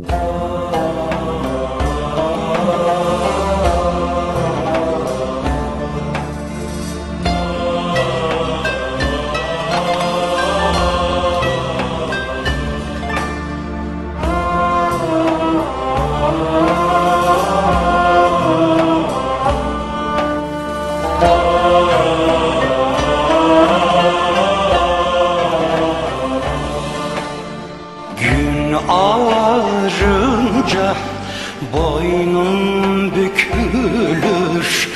Gün boynum bükülür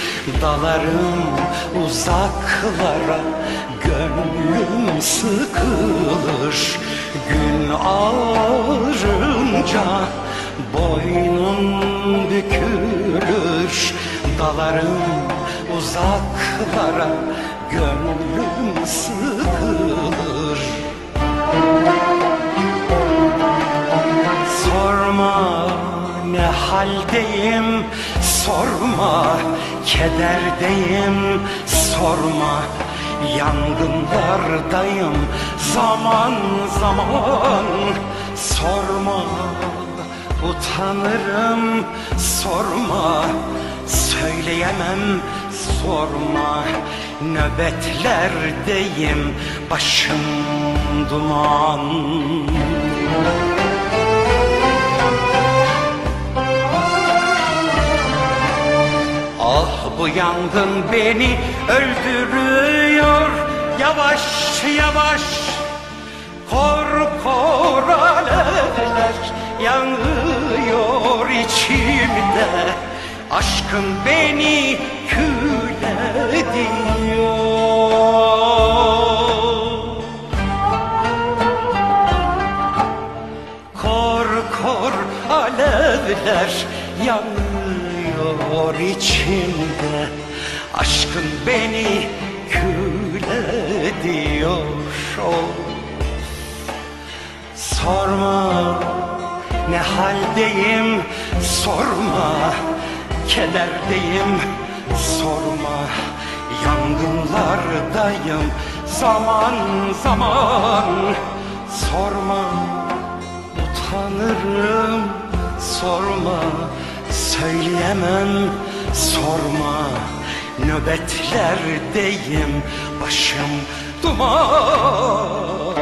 Dalarım uzaklara gönlüm sıkılır. Gün ağarınca boynum bükülür Dalarım uzaklara gönlüm sıkılır haldeyim sorma kederdeyim sorma. Yangınlardayım zaman zaman. Sorma utanırım sorma. Söyleyemem sorma. Nöbetlerdeyim başım duman bu yangın beni öldürüyor. Yavaş yavaş. Kor kor alevler yanıyor içimde. Aşkın beni kül ediyor Kor kor alevler yanıyor içimde Aşkın beni kül ediyor. Sorma ne haldeyim? Sorma Kederdeyim. Sorma Yangınlardayım. Zaman zaman. Sorma utanırım. Sorma Söyleyemem. Sorma Nöbetlerdeyim. Başım duman.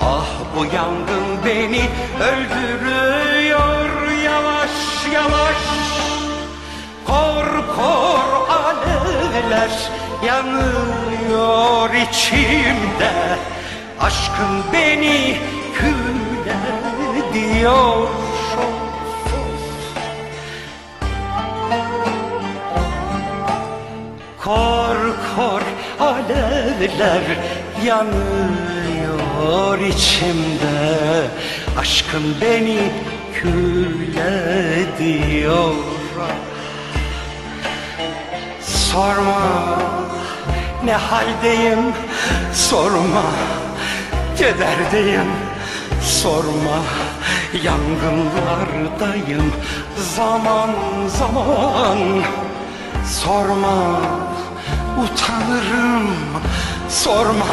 Ah bu yangın beni öldürüyor. Yavaş yavaş. Kor kor alevler yanıyor içimde Aşkın beni kül ediyor Kor kor alevler yanıyor içimde. Aşkın beni kül ediyor Sorma ne haldeyim? Sorma Kederdeyim. Sorma Yangınlardayım. Zaman zaman. Sorma utanırım. Sorma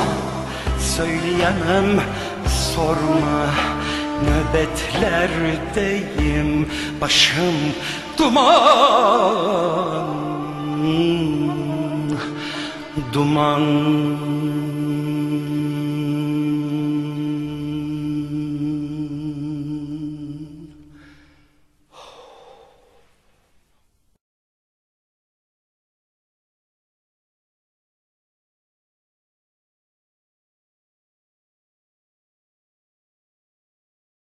Söyleyemem. Sorma Nöbetlerdeyim. Başım duman. Duman